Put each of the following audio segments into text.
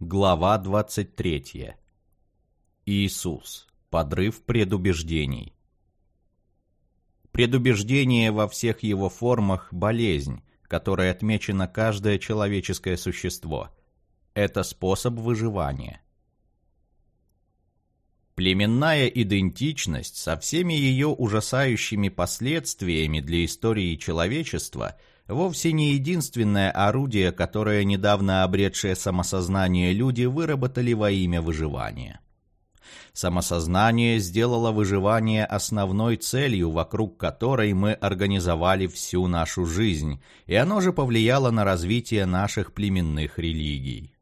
Глава 23. Иисус. Подрыв предубеждений. Предубеждение во всех его формах – болезнь, которой отмечено каждое человеческое существо. Это способ выживания. Племенная идентичность со всеми ее ужасающими последствиями для истории человечества – вовсе не единственное орудие, которое недавно обретшее самосознание люди выработали во имя выживания. Самосознание сделало выживание основной целью, вокруг которой мы организовали всю нашу жизнь, и оно же повлияло на развитие наших племенных религий.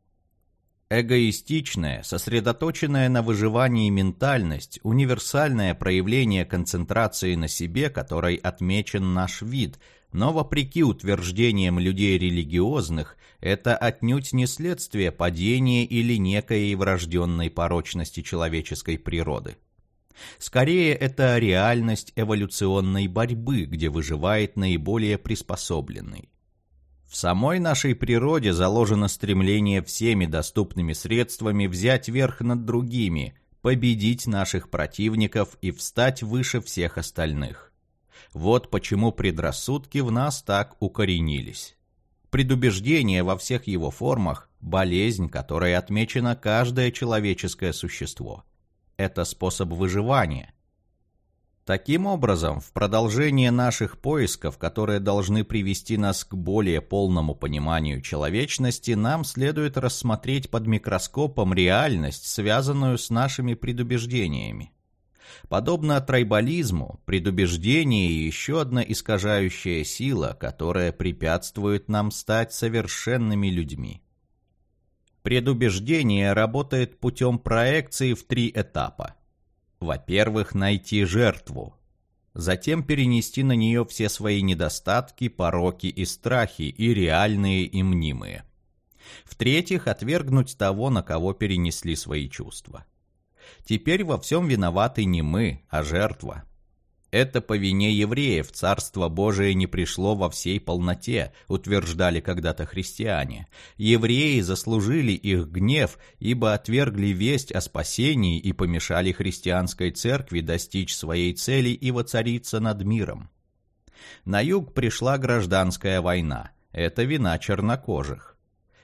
Эгоистичная, сосредоточенная на выживании ментальность, универсальное проявление концентрации на себе, которой отмечен наш вид – но вопреки утверждениям людей религиозных, это отнюдь не следствие падения или некой врожденной порочности человеческой природы. Скорее, это реальность эволюционной борьбы, где выживает наиболее приспособленный. В самой нашей природе заложено стремление всеми доступными средствами взять верх над другими, победить наших противников и встать выше всех остальных. Вот почему предрассудки в нас так укоренились. Предубеждение во всех его формах – болезнь, которой отмечено каждое человеческое существо. Это способ выживания. Таким образом, в продолжение наших поисков, которые должны привести нас к более полному пониманию человечности, нам следует рассмотреть под микроскопом реальность, связанную с нашими предубеждениями. Подобно трайбализму, предубеждение – еще одна искажающая сила, которая препятствует нам стать совершенными людьми. Предубеждение работает путем проекции в три этапа. Во-первых, найти жертву. Затем перенести на нее все свои недостатки, пороки и страхи, и реальные, и мнимые. В-третьих, отвергнуть того, на кого перенесли свои чувства. Теперь во всем виноваты не мы, а жертва. Это по вине евреев Царство Божие не пришло во всей полноте, утверждали когда-то христиане. Евреи заслужили их гнев, ибо отвергли весть о спасении и помешали христианской церкви достичь своей цели и воцариться над миром. На юг пришла гражданская война. Это вина чернокожих.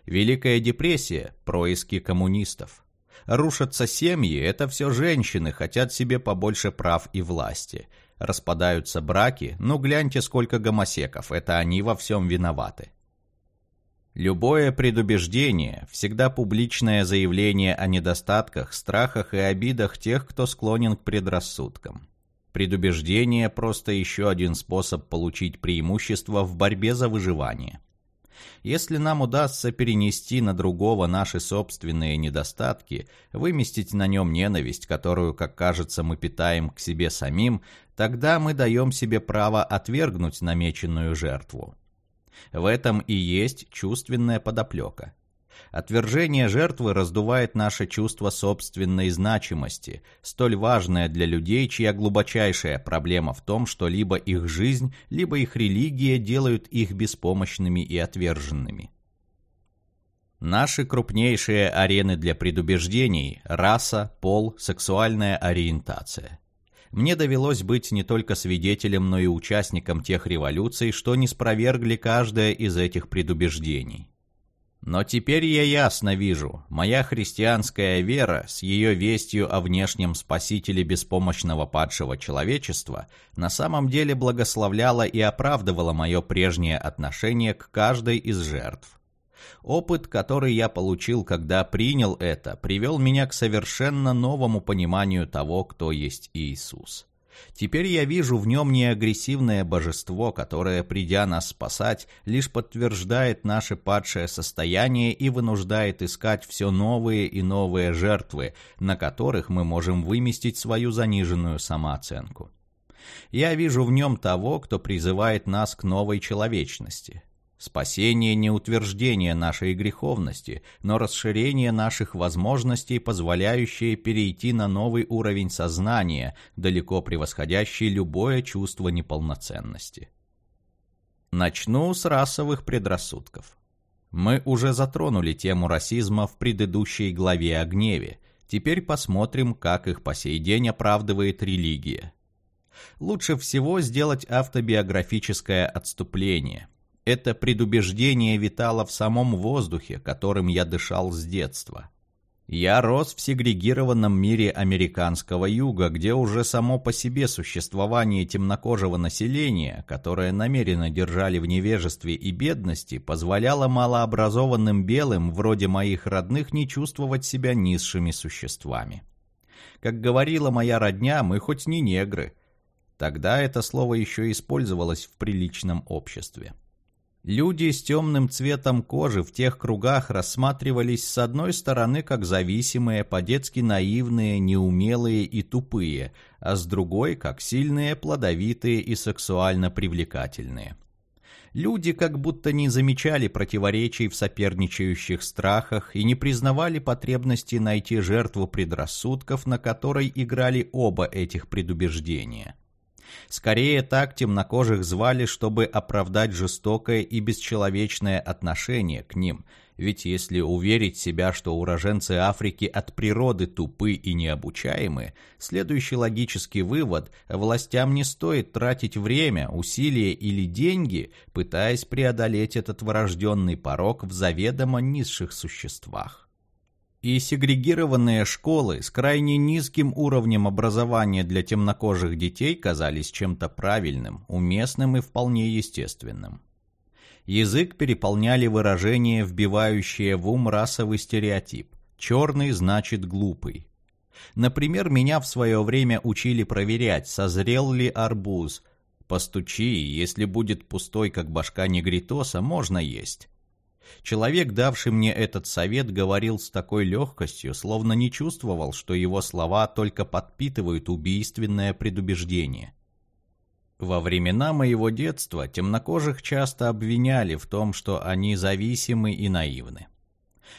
Великая депрессия – происки коммунистов. Рушатся семьи, это все женщины, хотят себе побольше прав и власти. Распадаются браки, ну гляньте, сколько гомосеков, это они во всем виноваты. Любое предубеждение, всегда публичное заявление о недостатках, страхах и обидах тех, кто склонен к предрассудкам. Предубеждение – просто еще один способ получить преимущество в борьбе за выживание – если нам удастся перенести на другого наши собственные недостатки, выместить на нем ненависть, которую, как кажется, мы питаем к себе самим, тогда мы даем себе право отвергнуть намеченную жертву. В этом и есть чувственная подоплека. Отвержение жертвы раздувает наше чувство собственной значимости, столь важное для людей, чья глубочайшая проблема в том, что либо их жизнь, либо их религия делают их беспомощными и отверженными. Наши крупнейшие арены для предубеждений – раса, пол, сексуальная ориентация. Мне довелось быть не только свидетелем, но и участником тех революций, что не спровергли каждое из этих предубеждений. Но теперь я ясно вижу, моя христианская вера с ее вестью о внешнем спасителе беспомощного падшего человечества на самом деле благословляла и оправдывала мое прежнее отношение к каждой из жертв. Опыт, который я получил, когда принял это, привел меня к совершенно новому пониманию того, кто есть Иисус. Теперь я вижу в нем не агрессивное божество, которое, придя нас спасать, лишь подтверждает наше падшее состояние и вынуждает искать все новые и новые жертвы, на которых мы можем выместить свою заниженную самооценку. Я вижу в нем того, кто призывает нас к новой человечности, Спасение не утверждение нашей греховности, но расширение наших возможностей, позволяющее перейти на новый уровень сознания, далеко превосходящий любое чувство неполноценности. Начну с расовых предрассудков. Мы уже затронули тему расизма в предыдущей главе о гневе. Теперь посмотрим, как их по сей день оправдывает религия. Лучше всего сделать автобиографическое отступление. Это предубеждение витало в самом воздухе, которым я дышал с детства. Я рос в сегрегированном мире американского юга, где уже само по себе существование темнокожего населения, которое намеренно держали в невежестве и бедности, позволяло малообразованным белым, вроде моих родных, не чувствовать себя низшими существами. Как говорила моя родня, мы хоть не негры. Тогда это слово еще использовалось в приличном обществе. Люди с темным цветом кожи в тех кругах рассматривались с одной стороны как зависимые, по-детски наивные, неумелые и тупые, а с другой как сильные, плодовитые и сексуально привлекательные. Люди как будто не замечали противоречий в соперничающих страхах и не признавали потребности найти жертву предрассудков, на которой играли оба этих предубеждения – Скорее так темнокожих звали, чтобы оправдать жестокое и бесчеловечное отношение к ним, ведь если уверить себя, что уроженцы Африки от природы тупы и необучаемы, следующий логический вывод – властям не стоит тратить время, усилия или деньги, пытаясь преодолеть этот врожденный порог в заведомо низших существах и сегрегированные школы с крайне низким уровнем образования для темнокожих детей казались чем-то правильным, уместным и вполне естественным. Язык переполняли выражения, вбивающие в ум расовый стереотип «черный значит глупый». Например, меня в свое время учили проверять, созрел ли арбуз. Постучи, если будет пустой, как башка негритоса, можно есть. Человек, давший мне этот совет, говорил с такой легкостью, словно не чувствовал, что его слова только подпитывают убийственное предубеждение. Во времена моего детства темнокожих часто обвиняли в том, что они зависимы и наивны.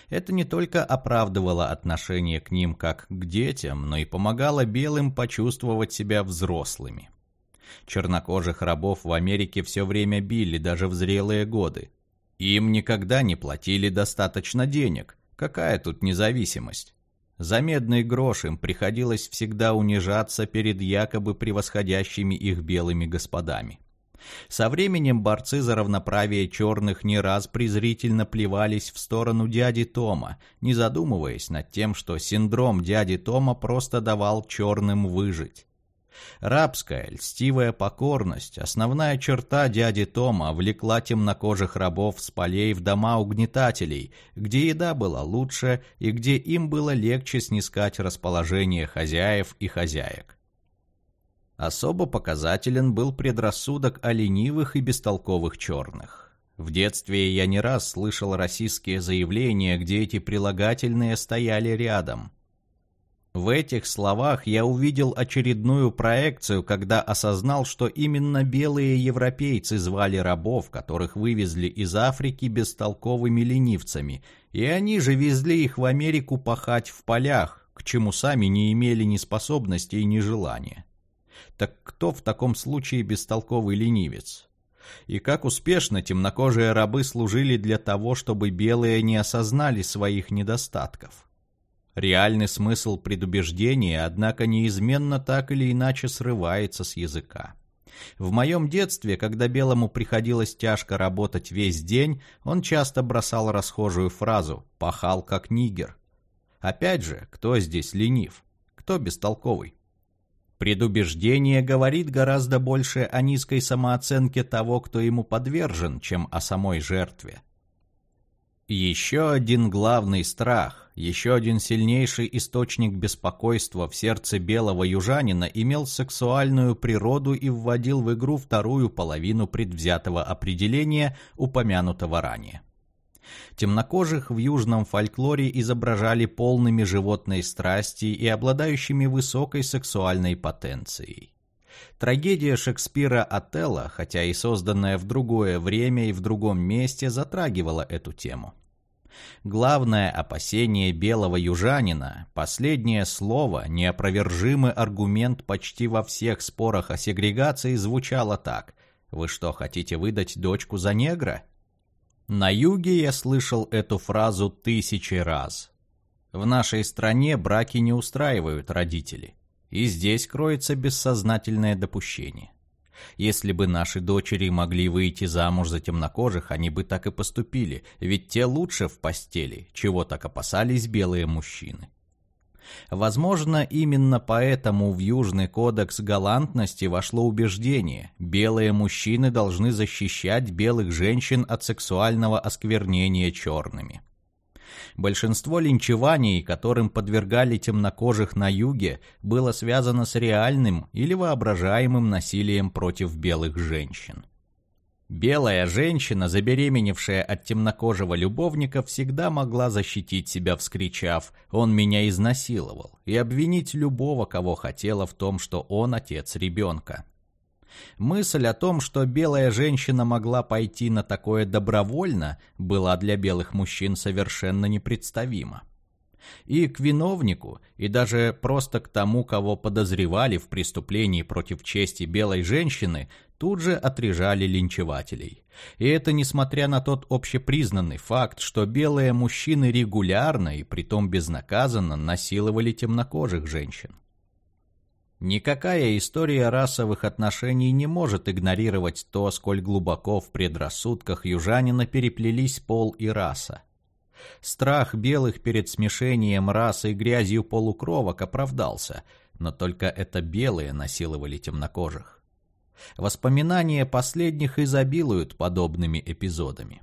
Это не только оправдывало отношение к ним как к детям, но и помогало белым почувствовать себя взрослыми. Чернокожих рабов в Америке все время били, даже в зрелые годы. Им никогда не платили достаточно денег. Какая тут независимость? За медный грош им приходилось всегда унижаться перед якобы превосходящими их белыми господами. Со временем борцы за равноправие черных не раз презрительно плевались в сторону дяди Тома, не задумываясь над тем, что синдром дяди Тома просто давал черным выжить. Рабская, льстивая покорность, основная черта дяди Тома, влекла темнокожих рабов с полей в дома угнетателей, где еда была лучше и где им было легче снискать расположение хозяев и хозяек. Особо показателен был предрассудок о ленивых и бестолковых черных. В детстве я не раз слышал российские заявления, где эти прилагательные стояли рядом – в этих словах я увидел очередную проекцию, когда осознал, что именно белые европейцы звали рабов, которых вывезли из Африки бестолковыми ленивцами, и они же везли их в Америку пахать в полях, к чему сами не имели ни способности, ни желания. Так кто в таком случае бестолковый ленивец? И как успешно темнокожие рабы служили для того, чтобы белые не осознали своих недостатков? Реальный смысл предубеждения, однако, неизменно так или иначе срывается с языка. В моем детстве, когда Белому приходилось тяжко работать весь день, он часто бросал расхожую фразу «пахал как нигер». Опять же, кто здесь ленив? Кто бестолковый? Предубеждение говорит гораздо больше о низкой самооценке того, кто ему подвержен, чем о самой жертве. Еще один главный страх, еще один сильнейший источник беспокойства в сердце белого южанина имел сексуальную природу и вводил в игру вторую половину предвзятого определения, упомянутого ранее. Темнокожих в южном фольклоре изображали полными животной страсти и обладающими высокой сексуальной потенцией. Трагедия Шекспира «Отелло», хотя и созданная в другое время и в другом месте, затрагивала эту тему. Главное опасение белого южанина, последнее слово, неопровержимый аргумент почти во всех спорах о сегрегации звучало так. «Вы что, хотите выдать дочку за негра?» На юге я слышал эту фразу тысячи раз. В нашей стране браки не устраивают родители. И здесь кроется бессознательное допущение. Если бы наши дочери могли выйти замуж за темнокожих, они бы так и поступили, ведь те лучше в постели, чего так опасались белые мужчины. Возможно, именно поэтому в Южный кодекс галантности вошло убеждение – белые мужчины должны защищать белых женщин от сексуального осквернения черными. Большинство линчеваний, которым подвергали темнокожих на юге, было связано с реальным или воображаемым насилием против белых женщин. Белая женщина, забеременевшая от темнокожего любовника, всегда могла защитить себя, вскричав «Он меня изнасиловал» и обвинить любого, кого хотела в том, что он отец ребенка. Мысль о том, что белая женщина могла пойти на такое добровольно, была для белых мужчин совершенно непредставима. И к виновнику, и даже просто к тому, кого подозревали в преступлении против чести белой женщины, тут же отрежали линчевателей. И это несмотря на тот общепризнанный факт, что белые мужчины регулярно и притом безнаказанно насиловали темнокожих женщин. Никакая история расовых отношений не может игнорировать то, сколь глубоко в предрассудках южанина переплелись пол и раса. Страх белых перед смешением расы и грязью полукровок оправдался, но только это белые насиловали темнокожих. Воспоминания последних изобилуют подобными эпизодами.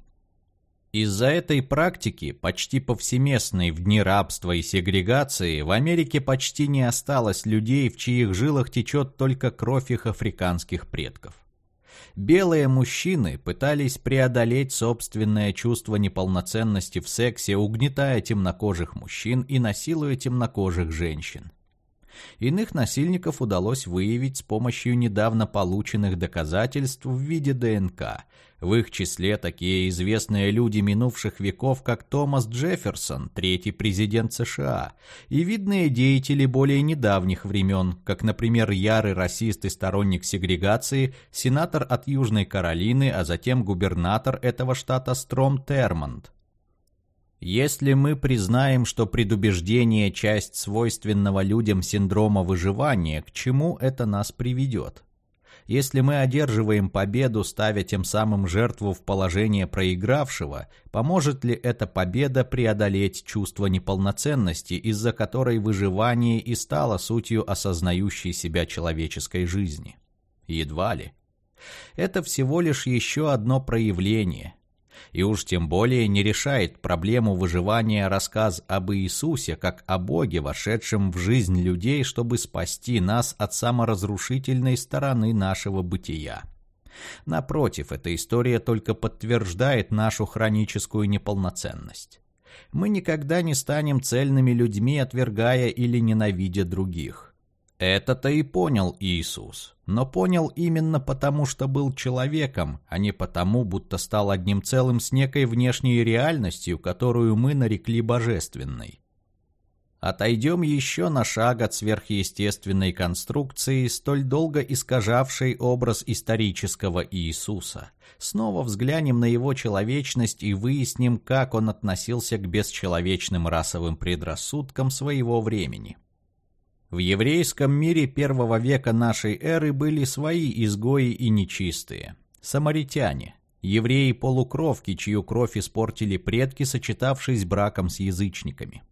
Из-за этой практики, почти повсеместной в дни рабства и сегрегации, в Америке почти не осталось людей, в чьих жилах течет только кровь их африканских предков. Белые мужчины пытались преодолеть собственное чувство неполноценности в сексе, угнетая темнокожих мужчин и насилуя темнокожих женщин. Иных насильников удалось выявить с помощью недавно полученных доказательств в виде ДНК. В их числе такие известные люди минувших веков, как Томас Джефферсон, третий президент США, и видные деятели более недавних времен, как, например, ярый расист и сторонник сегрегации, сенатор от Южной Каролины, а затем губернатор этого штата Стром Термонд. Если мы признаем, что предубеждение – часть свойственного людям синдрома выживания, к чему это нас приведет? Если мы одерживаем победу, ставя тем самым жертву в положение проигравшего, поможет ли эта победа преодолеть чувство неполноценности, из-за которой выживание и стало сутью осознающей себя человеческой жизни? Едва ли. Это всего лишь еще одно проявление – и уж тем более не решает проблему выживания рассказ об Иисусе как о Боге, вошедшем в жизнь людей, чтобы спасти нас от саморазрушительной стороны нашего бытия. Напротив, эта история только подтверждает нашу хроническую неполноценность. Мы никогда не станем цельными людьми, отвергая или ненавидя других. Это-то и понял Иисус. Но понял именно потому, что был человеком, а не потому, будто стал одним целым с некой внешней реальностью, которую мы нарекли божественной. Отойдем еще на шаг от сверхъестественной конструкции, столь долго искажавшей образ исторического Иисуса. Снова взглянем на его человечность и выясним, как он относился к бесчеловечным расовым предрассудкам своего времени. В еврейском мире первого века нашей эры были свои изгои и нечистые. Самаритяне, евреи-полукровки, чью кровь испортили предки, сочетавшись браком с язычниками.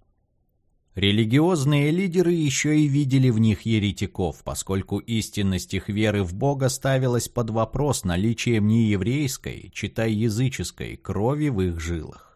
Религиозные лидеры еще и видели в них еретиков, поскольку истинность их веры в Бога ставилась под вопрос наличием нееврейской, читай языческой, крови в их жилах.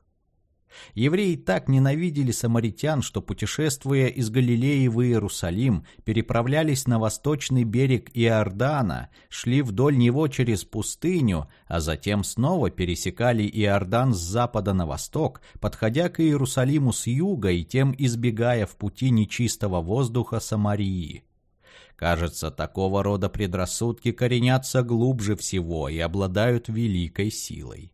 Евреи так ненавидели самаритян, что, путешествуя из Галилеи в Иерусалим, переправлялись на восточный берег Иордана, шли вдоль него через пустыню, а затем снова пересекали Иордан с запада на восток, подходя к Иерусалиму с юга и тем избегая в пути нечистого воздуха Самарии. Кажется, такого рода предрассудки коренятся глубже всего и обладают великой силой.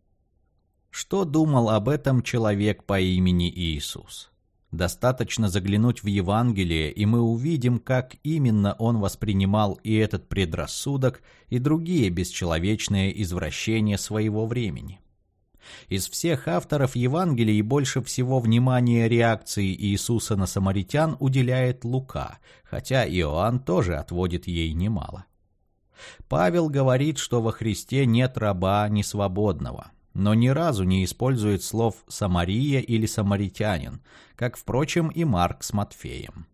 Что думал об этом человек по имени Иисус? Достаточно заглянуть в Евангелие, и мы увидим, как именно он воспринимал и этот предрассудок, и другие бесчеловечные извращения своего времени. Из всех авторов Евангелий больше всего внимания реакции Иисуса на самаритян уделяет Лука, хотя Иоанн тоже отводит ей немало. Павел говорит, что во Христе нет раба ни свободного, но ни разу не использует слов «самария» или «самаритянин», как, впрочем, и Марк с Матфеем.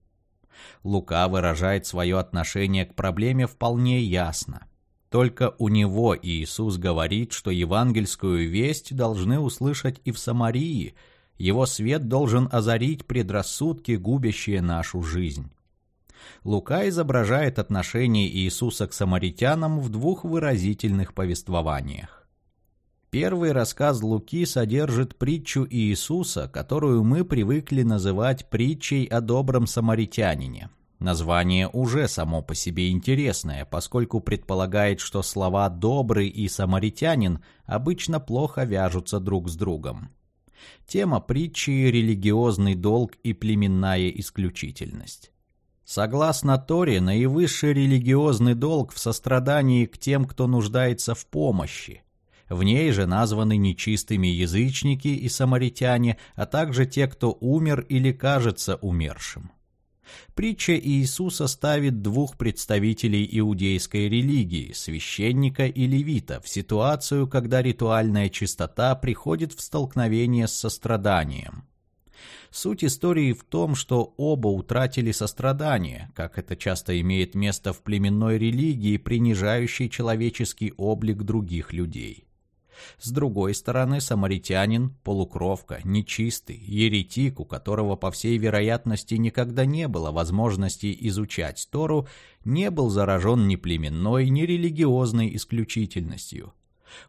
Лука выражает свое отношение к проблеме вполне ясно – только у него Иисус говорит, что евангельскую весть должны услышать и в Самарии. Его свет должен озарить предрассудки, губящие нашу жизнь. Лука изображает отношение Иисуса к самаритянам в двух выразительных повествованиях. Первый рассказ Луки содержит притчу Иисуса, которую мы привыкли называть притчей о добром самаритянине. Название уже само по себе интересное, поскольку предполагает, что слова «добрый» и «самаритянин» обычно плохо вяжутся друг с другом. Тема притчи – религиозный долг и племенная исключительность. Согласно Торе, наивысший религиозный долг в сострадании к тем, кто нуждается в помощи. В ней же названы нечистыми язычники и самаритяне, а также те, кто умер или кажется умершим. Притча Иисуса ставит двух представителей иудейской религии, священника и левита, в ситуацию, когда ритуальная чистота приходит в столкновение с состраданием. Суть истории в том, что оба утратили сострадание, как это часто имеет место в племенной религии, принижающей человеческий облик других людей. С другой стороны, самаритянин – полукровка, нечистый, еретик, у которого, по всей вероятности, никогда не было возможности изучать Тору, не был заражен ни племенной, ни религиозной исключительностью.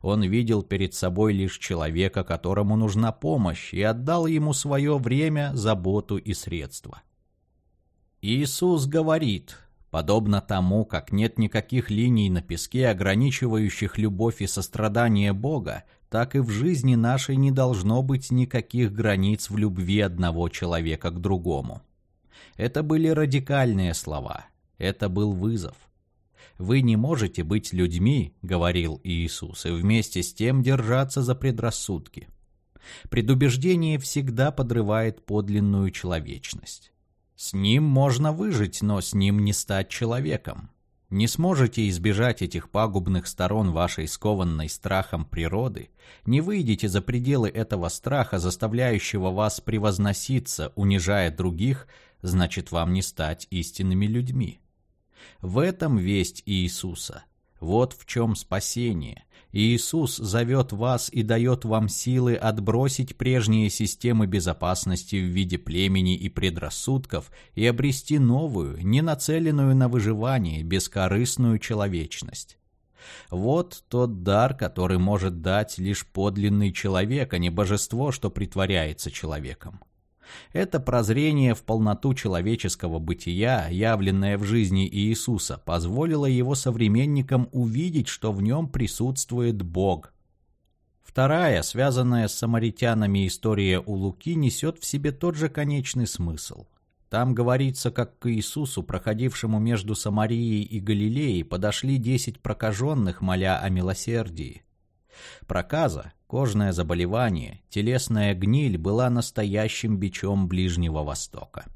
Он видел перед собой лишь человека, которому нужна помощь, и отдал ему свое время, заботу и средства. Иисус говорит, Подобно тому, как нет никаких линий на песке, ограничивающих любовь и сострадание Бога, так и в жизни нашей не должно быть никаких границ в любви одного человека к другому. Это были радикальные слова. Это был вызов. «Вы не можете быть людьми», — говорил Иисус, и вместе с тем держаться за предрассудки. Предубеждение всегда подрывает подлинную человечность. С ним можно выжить, но с ним не стать человеком. Не сможете избежать этих пагубных сторон вашей скованной страхом природы, не выйдете за пределы этого страха, заставляющего вас превозноситься, унижая других, значит вам не стать истинными людьми. В этом весть Иисуса. Вот в чем спасение. Иисус зовет вас и дает вам силы отбросить прежние системы безопасности в виде племени и предрассудков и обрести новую, не нацеленную на выживание, бескорыстную человечность. Вот тот дар, который может дать лишь подлинный человек, а не божество, что притворяется человеком. Это прозрение в полноту человеческого бытия, явленное в жизни Иисуса, позволило его современникам увидеть, что в нем присутствует Бог. Вторая, связанная с самаритянами история у Луки, несет в себе тот же конечный смысл. Там говорится, как к Иисусу, проходившему между Самарией и Галилеей, подошли десять прокаженных, моля о милосердии. Проказа, кожное заболевание, телесная гниль была настоящим бичом Ближнего Востока.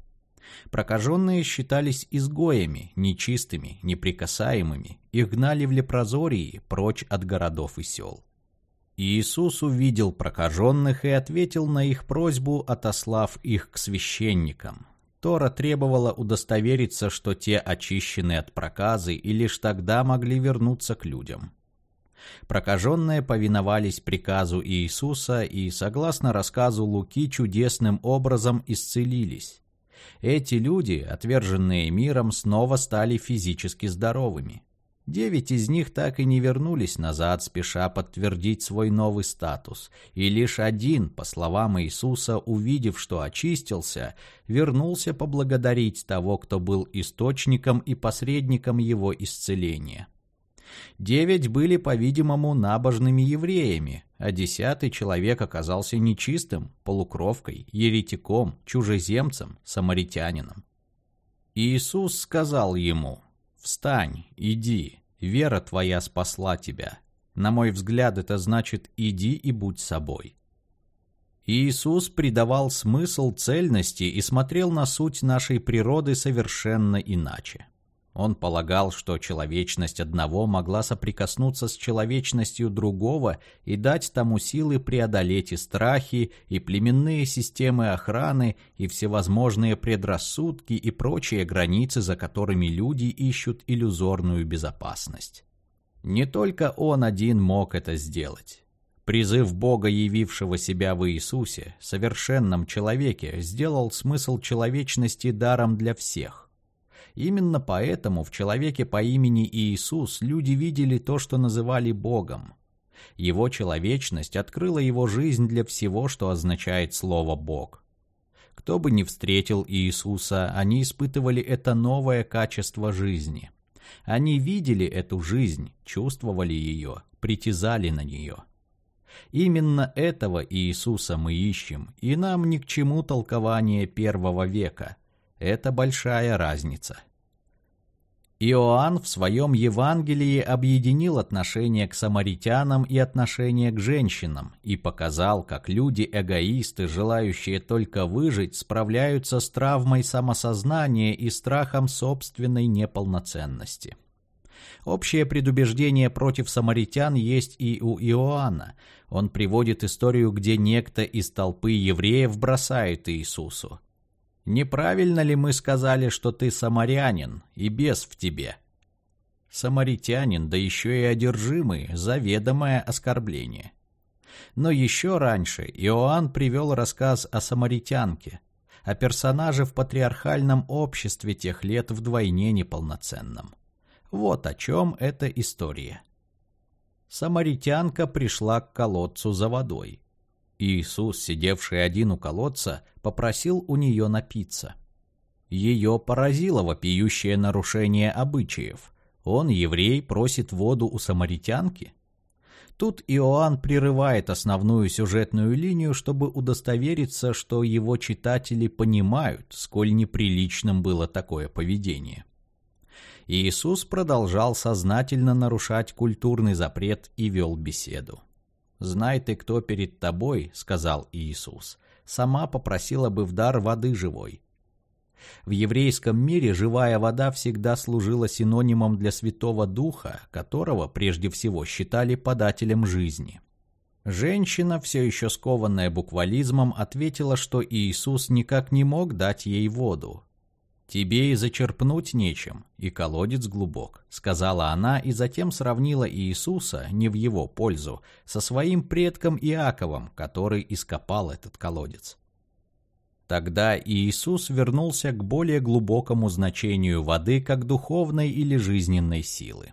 Прокаженные считались изгоями, нечистыми, неприкасаемыми, их гнали в лепрозории прочь от городов и сел. Иисус увидел прокаженных и ответил на их просьбу, отослав их к священникам. Тора требовала удостовериться, что те очищены от проказы и лишь тогда могли вернуться к людям. Прокаженные повиновались приказу Иисуса и, согласно рассказу Луки, чудесным образом исцелились. Эти люди, отверженные миром, снова стали физически здоровыми. Девять из них так и не вернулись назад, спеша подтвердить свой новый статус, и лишь один, по словам Иисуса, увидев, что очистился, вернулся поблагодарить того, кто был источником и посредником его исцеления. Девять были, по-видимому, набожными евреями, а десятый человек оказался нечистым, полукровкой, еретиком, чужеземцем, самаритянином. Иисус сказал ему, «Встань, иди, вера твоя спасла тебя». На мой взгляд, это значит «иди и будь собой». Иисус придавал смысл цельности и смотрел на суть нашей природы совершенно иначе. Он полагал, что человечность одного могла соприкоснуться с человечностью другого и дать тому силы преодолеть и страхи, и племенные системы охраны, и всевозможные предрассудки и прочие границы, за которыми люди ищут иллюзорную безопасность. Не только он один мог это сделать. Призыв Бога, явившего себя в Иисусе, совершенном человеке, сделал смысл человечности даром для всех. Именно поэтому в человеке по имени Иисус люди видели то, что называли Богом. Его человечность открыла его жизнь для всего, что означает слово «Бог». Кто бы ни встретил Иисуса, они испытывали это новое качество жизни. Они видели эту жизнь, чувствовали ее, притязали на нее. Именно этого Иисуса мы ищем, и нам ни к чему толкование первого века. Это большая разница. Иоанн в своем Евангелии объединил отношение к самаритянам и отношение к женщинам и показал, как люди-эгоисты, желающие только выжить, справляются с травмой самосознания и страхом собственной неполноценности. Общее предубеждение против самаритян есть и у Иоанна. Он приводит историю, где некто из толпы евреев бросает Иисусу. «Неправильно ли мы сказали, что ты самарянин, и бес в тебе?» Самаритянин, да еще и одержимый, заведомое оскорбление. Но еще раньше Иоанн привел рассказ о самаритянке, о персонаже в патриархальном обществе тех лет вдвойне неполноценном. Вот о чем эта история. Самаритянка пришла к колодцу за водой. Иисус, сидевший один у колодца, попросил у нее напиться. Ее поразило вопиющее нарушение обычаев. Он, еврей, просит воду у самаритянки. Тут Иоанн прерывает основную сюжетную линию, чтобы удостовериться, что его читатели понимают, сколь неприличным было такое поведение. Иисус продолжал сознательно нарушать культурный запрет и вел беседу. «Знай ты, кто перед тобой», — сказал Иисус, — «сама попросила бы в дар воды живой». В еврейском мире живая вода всегда служила синонимом для Святого Духа, которого прежде всего считали подателем жизни. Женщина, все еще скованная буквализмом, ответила, что Иисус никак не мог дать ей воду, «Тебе и зачерпнуть нечем, и колодец глубок», — сказала она, и затем сравнила Иисуса, не в его пользу, со своим предком Иаковом, который ископал этот колодец. Тогда Иисус вернулся к более глубокому значению воды как духовной или жизненной силы.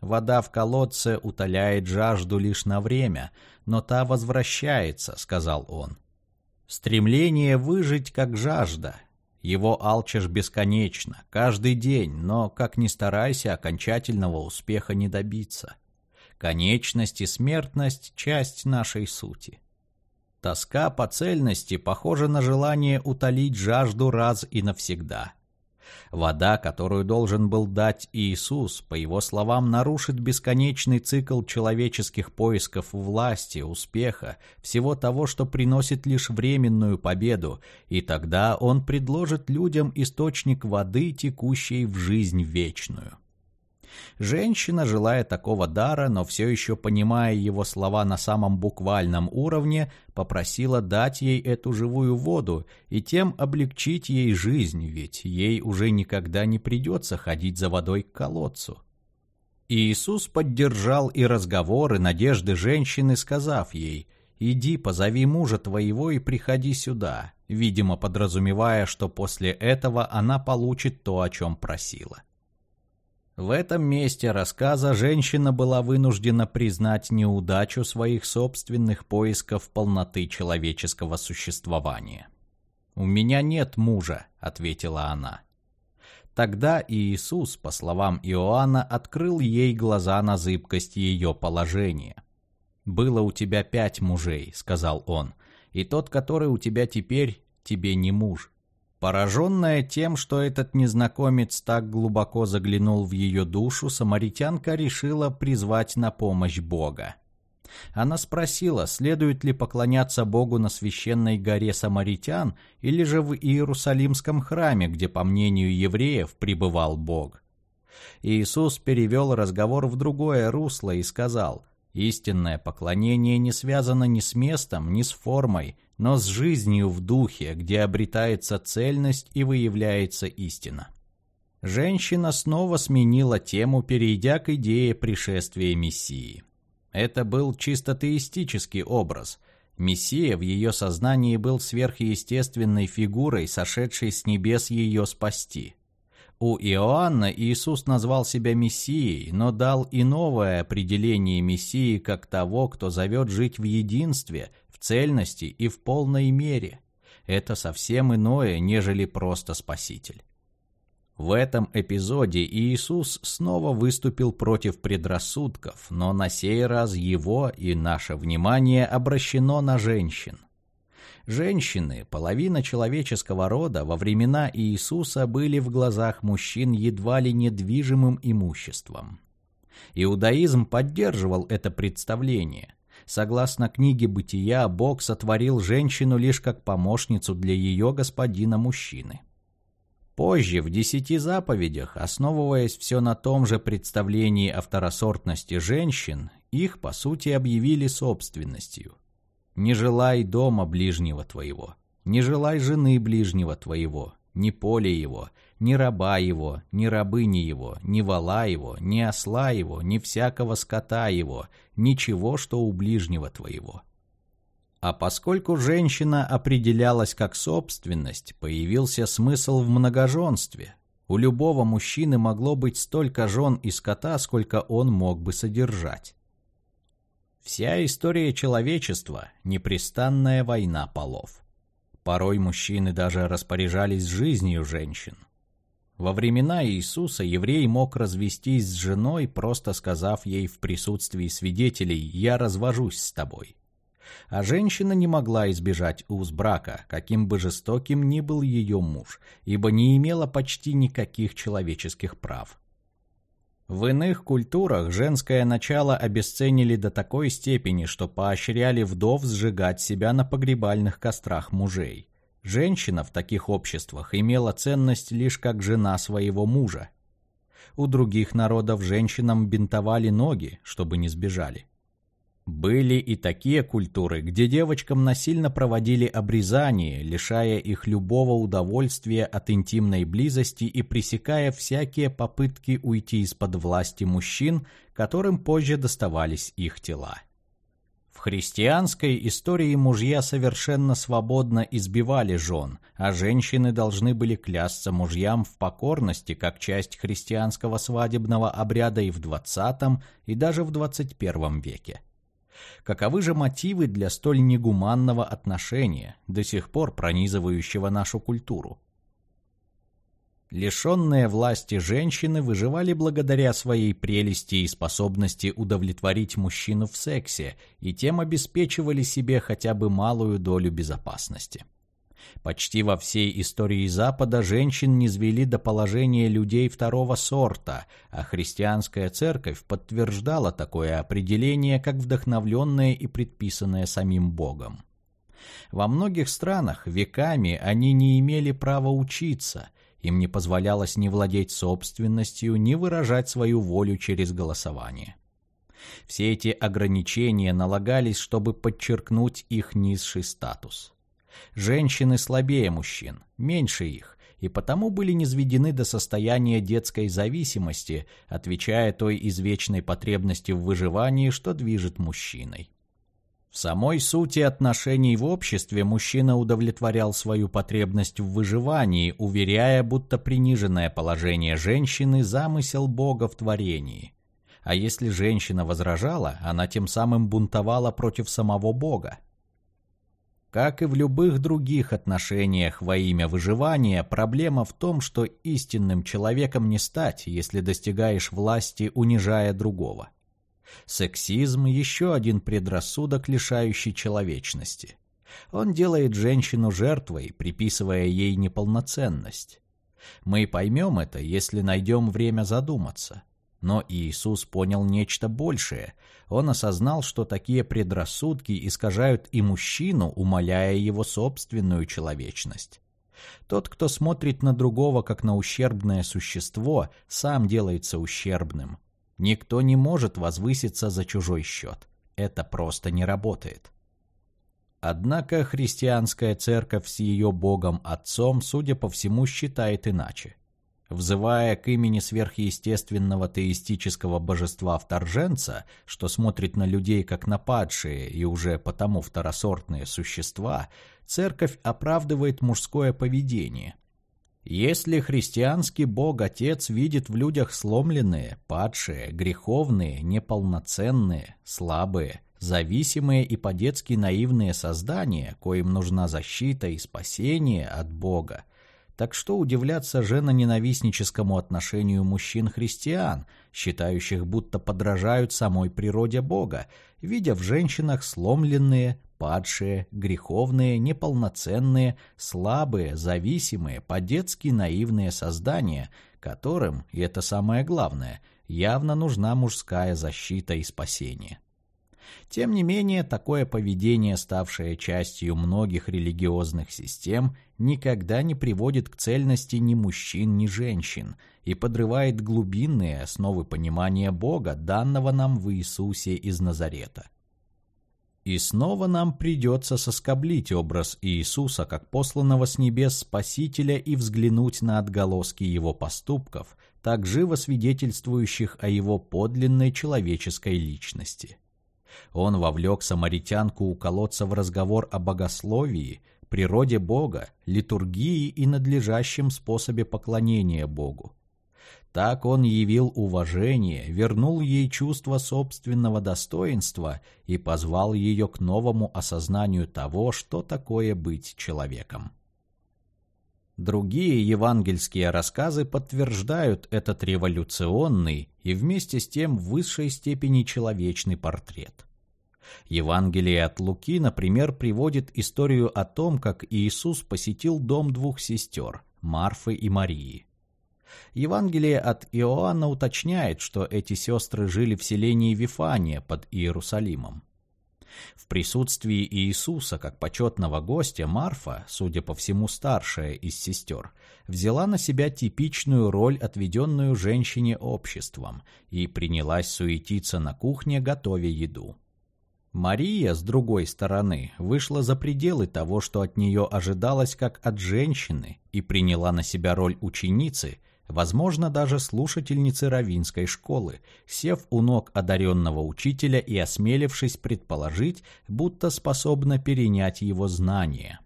«Вода в колодце утоляет жажду лишь на время, но та возвращается», — сказал он. Стремление выжить как жажда, его алчишь бесконечно, каждый день, но, как ни старайся, окончательного успеха не добиться. Конечность и смертность – часть нашей сути. Тоска по цельности похожа на желание утолить жажду раз и навсегда – Вода, которую должен был дать Иисус, по его словам, нарушит бесконечный цикл человеческих поисков власти, успеха, всего того, что приносит лишь временную победу, и тогда он предложит людям источник воды, текущей в жизнь вечную. Женщина, желая такого дара, но все еще понимая его слова на самом буквальном уровне, попросила дать ей эту живую воду и тем облегчить ей жизнь, ведь ей уже никогда не придется ходить за водой к колодцу. Иисус поддержал и разговоры, надежды женщины, сказав ей «Иди, позови мужа твоего и приходи сюда», видимо, подразумевая, что после этого она получит то, о чем просила. В этом месте рассказа женщина была вынуждена признать неудачу своих собственных поисков полноты человеческого существования. «У меня нет мужа», — ответила она. Тогда Иисус, по словам Иоанна, открыл ей глаза на зыбкость ее положения. «Было у тебя пять мужей», — сказал он, — «и тот, который у тебя теперь, тебе не муж». Пораженная тем, что этот незнакомец так глубоко заглянул в ее душу, самаритянка решила призвать на помощь Бога. Она спросила, следует ли поклоняться Богу на священной горе Самаритян или же в Иерусалимском храме, где, по мнению евреев, пребывал Бог. Иисус перевел разговор в другое русло и сказал, «Истинное поклонение не связано ни с местом, ни с формой, но с жизнью в духе, где обретается цельность и выявляется истина. Женщина снова сменила тему, перейдя к идее пришествия Мессии. Это был чисто теистический образ. Мессия в ее сознании был сверхъестественной фигурой, сошедшей с небес ее спасти. У Иоанна Иисус назвал себя Мессией, но дал и новое определение Мессии как того, кто зовет жить в единстве, в цельности и в полной мере. Это совсем иное, нежели просто Спаситель. В этом эпизоде Иисус снова выступил против предрассудков, но на сей раз его и наше внимание обращено на женщин. Женщины, половина человеческого рода, во времена Иисуса были в глазах мужчин едва ли недвижимым имуществом. Иудаизм поддерживал это представление. Согласно книге «Бытия», Бог сотворил женщину лишь как помощницу для ее господина-мужчины. Позже, в десяти заповедях, основываясь все на том же представлении о второсортности женщин, их, по сути, объявили собственностью – не желай дома ближнего твоего, не желай жены ближнего твоего, ни поля его, ни раба его, ни рабыни его, ни вала его, ни осла его, ни всякого скота его, ничего, что у ближнего твоего. А поскольку женщина определялась как собственность, появился смысл в многоженстве. У любого мужчины могло быть столько жен и скота, сколько он мог бы содержать. Вся история человечества – непрестанная война полов. Порой мужчины даже распоряжались жизнью женщин. Во времена Иисуса еврей мог развестись с женой, просто сказав ей в присутствии свидетелей «я развожусь с тобой». А женщина не могла избежать уз брака, каким бы жестоким ни был ее муж, ибо не имела почти никаких человеческих прав. В иных культурах женское начало обесценили до такой степени, что поощряли вдов сжигать себя на погребальных кострах мужей. Женщина в таких обществах имела ценность лишь как жена своего мужа. У других народов женщинам бинтовали ноги, чтобы не сбежали. Были и такие культуры, где девочкам насильно проводили обрезание, лишая их любого удовольствия от интимной близости и пресекая всякие попытки уйти из-под власти мужчин, которым позже доставались их тела. В христианской истории мужья совершенно свободно избивали жен, а женщины должны были клясться мужьям в покорности как часть христианского свадебного обряда и в XX, и даже в XXI веке. Каковы же мотивы для столь негуманного отношения, до сих пор пронизывающего нашу культуру? Лишенные власти женщины выживали благодаря своей прелести и способности удовлетворить мужчину в сексе и тем обеспечивали себе хотя бы малую долю безопасности. Почти во всей истории Запада женщин низвели до положения людей второго сорта, а христианская церковь подтверждала такое определение как вдохновленное и предписанное самим Богом. Во многих странах веками они не имели права учиться, им не позволялось ни владеть собственностью, ни выражать свою волю через голосование. Все эти ограничения налагались, чтобы подчеркнуть их низший статус. Женщины слабее мужчин, меньше их, и потому были низведены до состояния детской зависимости, отвечая той извечной потребности в выживании, что движет мужчиной. В самой сути отношений в обществе мужчина удовлетворял свою потребность в выживании, уверяя, будто приниженное положение женщины – замысел Бога в творении. А если женщина возражала, она тем самым бунтовала против самого Бога. Как и в любых других отношениях во имя выживания, проблема в том, что истинным человеком не стать, если достигаешь власти, унижая другого. Сексизм – еще один предрассудок, лишающий человечности. Он делает женщину жертвой, приписывая ей неполноценность. Мы поймем это, если найдем время задуматься. Но Иисус понял нечто большее. Он осознал, что такие предрассудки искажают и мужчину, умаляя его собственную человечность. Тот, кто смотрит на другого как на ущербное существо, сам делается ущербным. Никто не может возвыситься за чужой счет. Это просто не работает. Однако христианская церковь с ее Богом Отцом, судя по всему, считает иначе. Взывая к имени сверхъестественного теистического божества-вторженца, что смотрит на людей как на падшие и уже потому второсортные существа, церковь оправдывает мужское поведение. Если христианский Бог-Отец видит в людях сломленные, падшие, греховные, неполноценные, слабые, зависимые и по-детски наивные создания, коим нужна защита и спасение от Бога, так что удивляться женоненавистническому отношению мужчин-христиан, считающих, будто подражают самой природе Бога, видя в женщинах сломленные, падшие, греховные, неполноценные, слабые, зависимые, по-детски наивные создания, которым, и это самое главное, явно нужна мужская защита и спасение. Тем не менее, такое поведение, ставшее частью многих религиозных систем, никогда не приводит к цельности ни мужчин, ни женщин и подрывает глубинные основы понимания Бога, данного нам в Иисусе из Назарета. И снова нам придется соскоблить образ Иисуса как посланного с небес Спасителя и взглянуть на отголоски его поступков, так живо свидетельствующих о его подлинной человеческой личности. Он вовлек самаритянку у колодца в разговор о богословии, природе Бога, литургии и надлежащем способе поклонения Богу. Так он явил уважение, вернул ей чувство собственного достоинства и позвал ее к новому осознанию того, что такое быть человеком. Другие евангельские рассказы подтверждают этот революционный и вместе с тем в высшей степени человечный портрет. Евангелие от Луки, например, приводит историю о том, как Иисус посетил дом двух сестер, Марфы и Марии. Евангелие от Иоанна уточняет, что эти сестры жили в селении Вифания под Иерусалимом. В присутствии Иисуса как почетного гостя Марфа, судя по всему старшая из сестер, взяла на себя типичную роль, отведенную женщине обществом, и принялась суетиться на кухне, готовя еду. Мария, с другой стороны, вышла за пределы того, что от нее ожидалось как от женщины, и приняла на себя роль ученицы, возможно, даже слушательницы равинской школы, сев у ног одаренного учителя и осмелившись предположить, будто способна перенять его знания.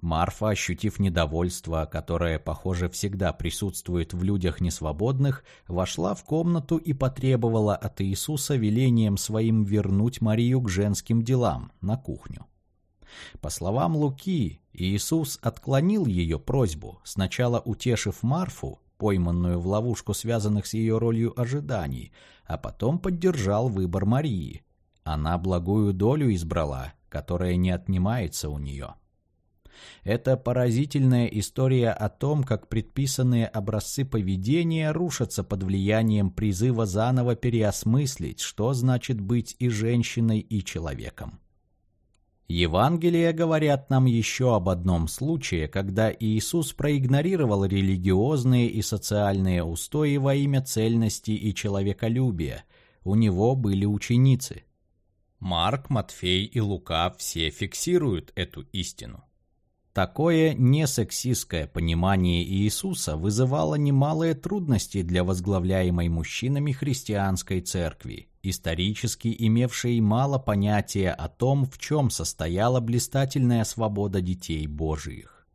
Марфа, ощутив недовольство, которое, похоже, всегда присутствует в людях несвободных, вошла в комнату и потребовала от Иисуса велением своим вернуть Марию к женским делам, на кухню. По словам Луки, Иисус отклонил ее просьбу, сначала утешив Марфу, пойманную в ловушку связанных с ее ролью ожиданий, а потом поддержал выбор Марии. Она благую долю избрала, которая не отнимается у нее. Это поразительная история о том, как предписанные образцы поведения рушатся под влиянием призыва заново переосмыслить, что значит быть и женщиной, и человеком. Евангелия говорят нам еще об одном случае, когда Иисус проигнорировал религиозные и социальные устои во имя цельности и человеколюбия. У него были ученицы. Марк, Матфей и Лука все фиксируют эту истину. Такое несексистское понимание Иисуса вызывало немалые трудности для возглавляемой мужчинами христианской церкви, исторически имевшей мало понятия о том, в чем состояла блистательная свобода детей Божиих.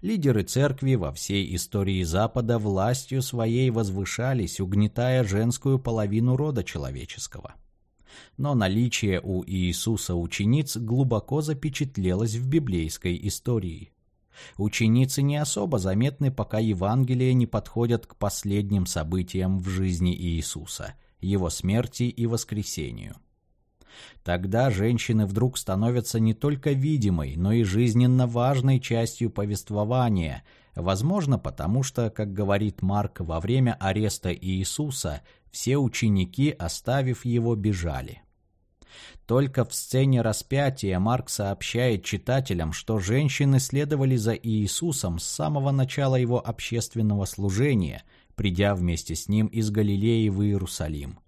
Лидеры церкви во всей истории Запада властью своей возвышались, угнетая женскую половину рода человеческого но наличие у Иисуса учениц глубоко запечатлелось в библейской истории. Ученицы не особо заметны, пока Евангелия не подходят к последним событиям в жизни Иисуса, его смерти и воскресению. Тогда женщины вдруг становятся не только видимой, но и жизненно важной частью повествования, возможно, потому что, как говорит Марк, во время ареста Иисуса все ученики, оставив его, бежали. Только в сцене распятия Марк сообщает читателям, что женщины следовали за Иисусом с самого начала его общественного служения, придя вместе с ним из Галилеи в Иерусалим.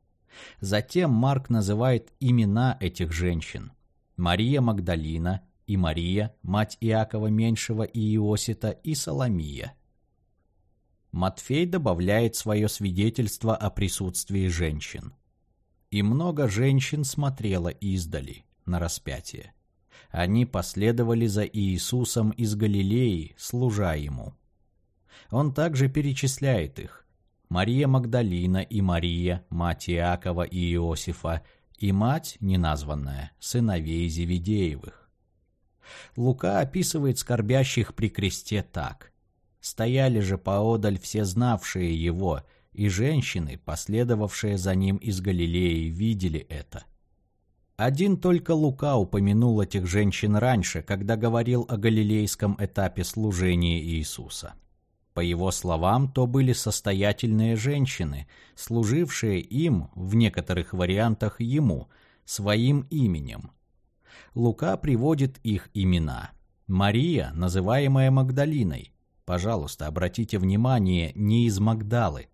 Затем Марк называет имена этих женщин. Мария Магдалина и Мария, мать Иакова Меньшего и Иосита, и Соломия. Матфей добавляет свое свидетельство о присутствии женщин. И много женщин смотрело издали на распятие. Они последовали за Иисусом из Галилеи, служа Ему. Он также перечисляет их. Мария Магдалина и Мария, мать Иакова и Иосифа, и мать, неназванная, сыновей Зеведеевых. Лука описывает скорбящих при кресте так. «Стояли же поодаль все знавшие его, и женщины, последовавшие за ним из Галилеи, видели это». Один только Лука упомянул этих женщин раньше, когда говорил о галилейском этапе служения Иисуса. По его словам, то были состоятельные женщины, служившие им, в некоторых вариантах ему, своим именем. Лука приводит их имена. Мария, называемая Магдалиной. Пожалуйста, обратите внимание, не из Магдалы.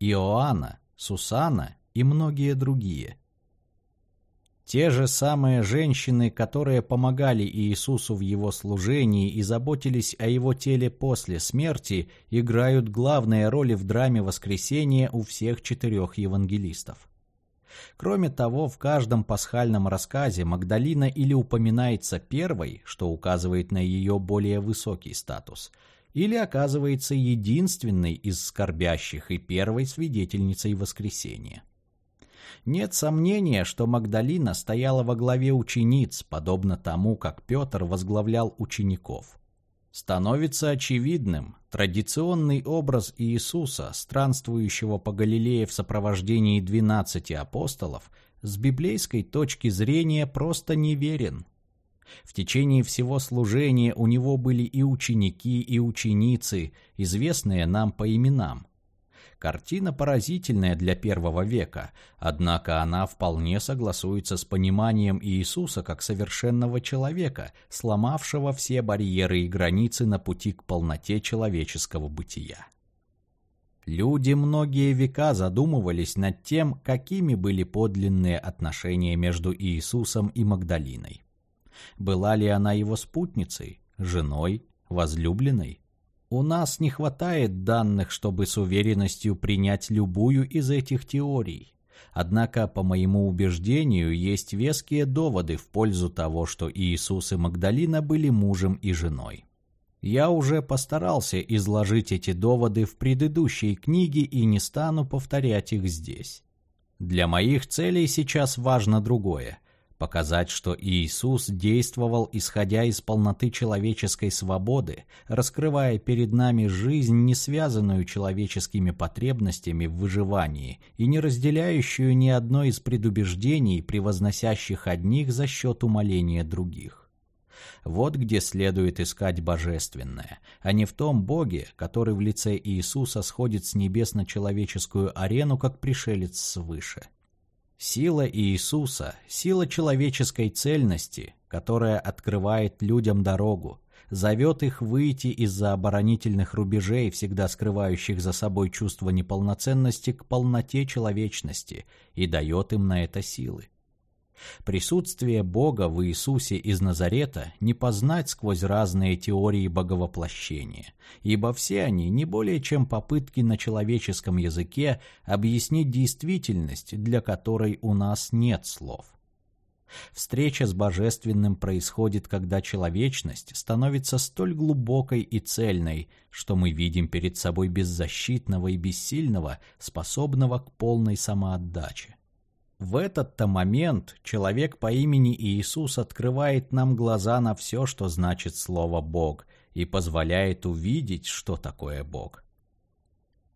Иоанна, Сусана и многие другие – те же самые женщины, которые помогали Иисусу в его служении и заботились о его теле после смерти, играют главные роли в драме воскресения у всех четырех евангелистов. Кроме того, в каждом пасхальном рассказе Магдалина или упоминается первой, что указывает на ее более высокий статус, или оказывается единственной из скорбящих и первой свидетельницей воскресения. Нет сомнения, что Магдалина стояла во главе учениц, подобно тому, как Петр возглавлял учеников. Становится очевидным, традиционный образ Иисуса, странствующего по Галилее в сопровождении двенадцати апостолов, с библейской точки зрения просто неверен. В течение всего служения у него были и ученики, и ученицы, известные нам по именам. Картина поразительная для первого века, однако она вполне согласуется с пониманием Иисуса как совершенного человека, сломавшего все барьеры и границы на пути к полноте человеческого бытия. Люди многие века задумывались над тем, какими были подлинные отношения между Иисусом и Магдалиной. Была ли она его спутницей, женой, возлюбленной? У нас не хватает данных, чтобы с уверенностью принять любую из этих теорий. Однако, по моему убеждению, есть веские доводы в пользу того, что Иисус и Магдалина были мужем и женой. Я уже постарался изложить эти доводы в предыдущей книге и не стану повторять их здесь. Для моих целей сейчас важно другое показать, что Иисус действовал исходя из полноты человеческой свободы, раскрывая перед нами жизнь, не связанную человеческими потребностями в выживании и не разделяющую ни одно из предубеждений, превозносящих одних за счет умоления других. Вот где следует искать божественное, а не в том Боге, который в лице Иисуса сходит с небес на человеческую арену, как пришелец свыше. Сила Иисуса, сила человеческой цельности, которая открывает людям дорогу, зовет их выйти из-за оборонительных рубежей, всегда скрывающих за собой чувство неполноценности, к полноте человечности и дает им на это силы. Присутствие Бога в Иисусе из Назарета не познать сквозь разные теории боговоплощения, ибо все они не более чем попытки на человеческом языке объяснить действительность, для которой у нас нет слов. Встреча с Божественным происходит, когда человечность становится столь глубокой и цельной, что мы видим перед собой беззащитного и бессильного, способного к полной самоотдаче. В этот-то момент человек по имени Иисус открывает нам глаза на все, что значит слово «Бог», и позволяет увидеть, что такое Бог.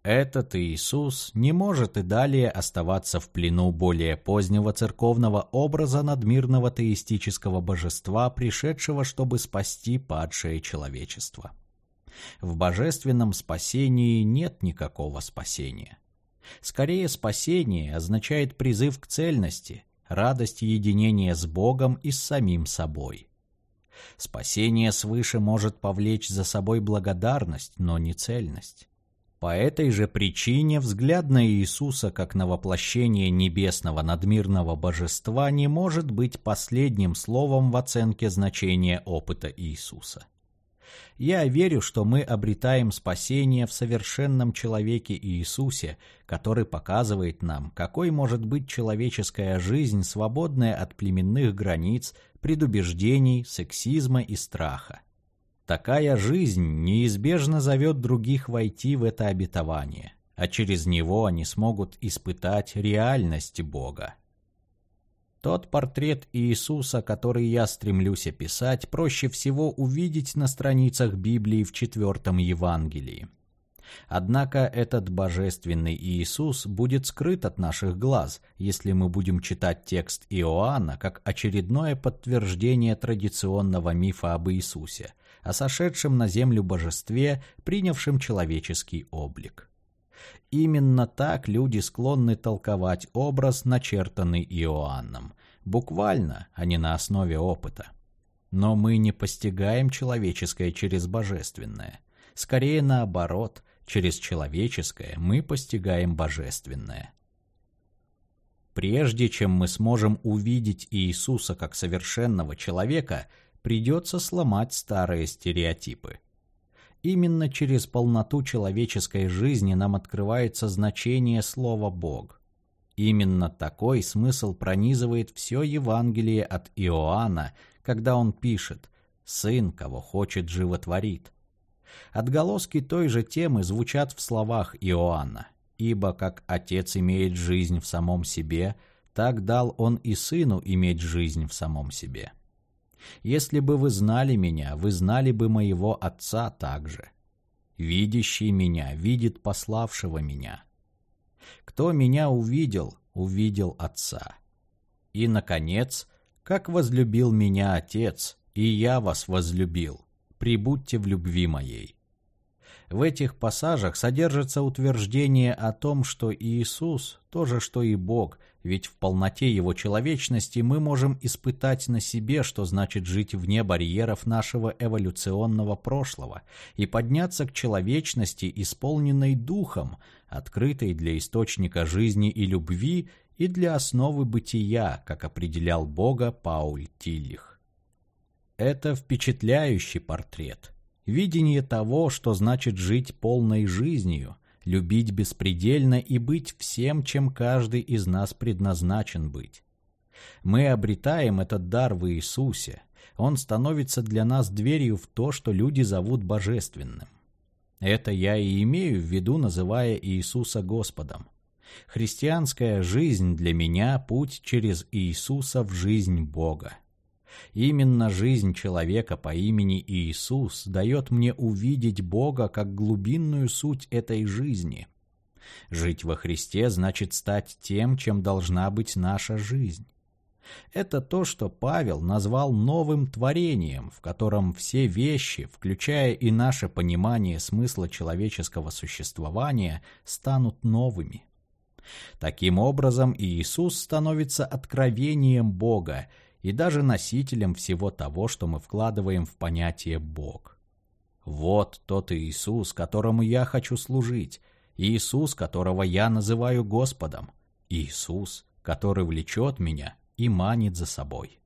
Этот Иисус не может и далее оставаться в плену более позднего церковного образа надмирного теистического божества, пришедшего, чтобы спасти падшее человечество. В божественном спасении нет никакого спасения. Скорее, спасение означает призыв к цельности, радость единения с Богом и с самим собой. Спасение свыше может повлечь за собой благодарность, но не цельность. По этой же причине взгляд на Иисуса как на воплощение небесного надмирного божества не может быть последним словом в оценке значения опыта Иисуса. Я верю, что мы обретаем спасение в совершенном человеке Иисусе, который показывает нам, какой может быть человеческая жизнь, свободная от племенных границ, предубеждений, сексизма и страха. Такая жизнь неизбежно зовет других войти в это обетование, а через него они смогут испытать реальность Бога. Тот портрет Иисуса, который я стремлюсь описать, проще всего увидеть на страницах Библии в четвертом Евангелии. Однако этот божественный Иисус будет скрыт от наших глаз, если мы будем читать текст Иоанна как очередное подтверждение традиционного мифа об Иисусе, о сошедшем на землю божестве, принявшем человеческий облик. Именно так люди склонны толковать образ, начертанный Иоанном, буквально, а не на основе опыта. Но мы не постигаем человеческое через божественное. Скорее наоборот, через человеческое мы постигаем божественное. Прежде чем мы сможем увидеть Иисуса как совершенного человека, придется сломать старые стереотипы. Именно через полноту человеческой жизни нам открывается значение слова «Бог». Именно такой смысл пронизывает все Евангелие от Иоанна, когда он пишет «Сын, кого хочет, животворит». Отголоски той же темы звучат в словах Иоанна «Ибо как Отец имеет жизнь в самом себе, так дал Он и Сыну иметь жизнь в самом себе». Если бы вы знали меня, вы знали бы моего Отца также. Видящий меня видит пославшего меня. Кто меня увидел, увидел Отца. И, наконец, как возлюбил меня Отец, и я вас возлюбил, прибудьте в любви моей. В этих пассажах содержится утверждение о том, что Иисус – то же, что и Бог, ведь в полноте Его человечности мы можем испытать на себе, что значит жить вне барьеров нашего эволюционного прошлого и подняться к человечности, исполненной Духом, открытой для источника жизни и любви и для основы бытия, как определял Бога Пауль Тиллих. Это впечатляющий портрет – видение того, что значит жить полной жизнью, любить беспредельно и быть всем, чем каждый из нас предназначен быть. Мы обретаем этот дар в Иисусе. Он становится для нас дверью в то, что люди зовут божественным. Это я и имею в виду, называя Иисуса Господом. Христианская жизнь для меня – путь через Иисуса в жизнь Бога. Именно жизнь человека по имени Иисус дает мне увидеть Бога как глубинную суть этой жизни. Жить во Христе значит стать тем, чем должна быть наша жизнь. Это то, что Павел назвал новым творением, в котором все вещи, включая и наше понимание смысла человеческого существования, станут новыми. Таким образом, Иисус становится откровением Бога и даже носителем всего того, что мы вкладываем в понятие «Бог». Вот тот Иисус, которому я хочу служить, Иисус, которого я называю Господом, Иисус, который влечет меня и манит за собой.